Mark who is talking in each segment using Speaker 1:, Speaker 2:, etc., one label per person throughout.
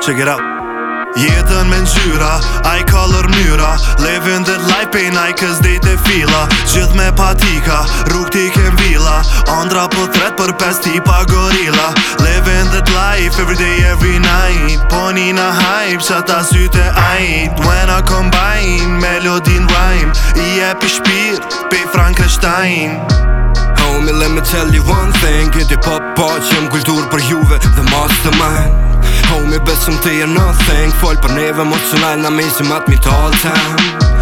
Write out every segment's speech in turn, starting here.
Speaker 1: Check it out Jetën me nxyra, i color myra Live in the life pay night, cause they te fila Gjith me patika, rrug ti kem vila Andra po thret për pes ti pa gorila Live in the life, every every night Pony na hype, qa ta syte ajin When I combine, melody and rhyme I e pishpir, pe Frank Einstein Homie, let me tell you one
Speaker 2: thing Get it pop, po, që qem kultur për juve The mastermind homie besëm të jenë nothing Fol për neve emocional në mesi mat mi të all time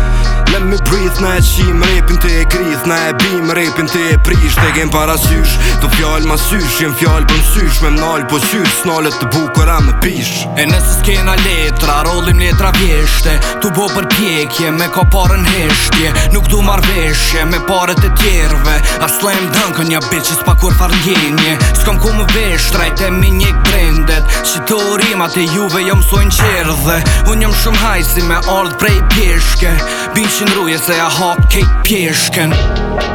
Speaker 2: Let me breathe në e qim Repin të e grith në e bim Repin të e prish të gen parasysh Të fjall ma sysh jem fjall për nësysh Me mnall po sysh s'nallet të bukura me pish E nësë
Speaker 3: s'kena letra rollim letra vjeshte Tu bo për pjekje me ka parën heshtje Nuk du marveshje me pare e tjerve A slam dunk on ya bitch Is pa kur farngjenje S'kom ku më vesh Trajte me një këprendet Që të orimat e juve Jo mësojnë çerdhe un Unë shumë hajsi Me ardh prej pjeshke bishin që në ruje Se ja hot cake pjeshken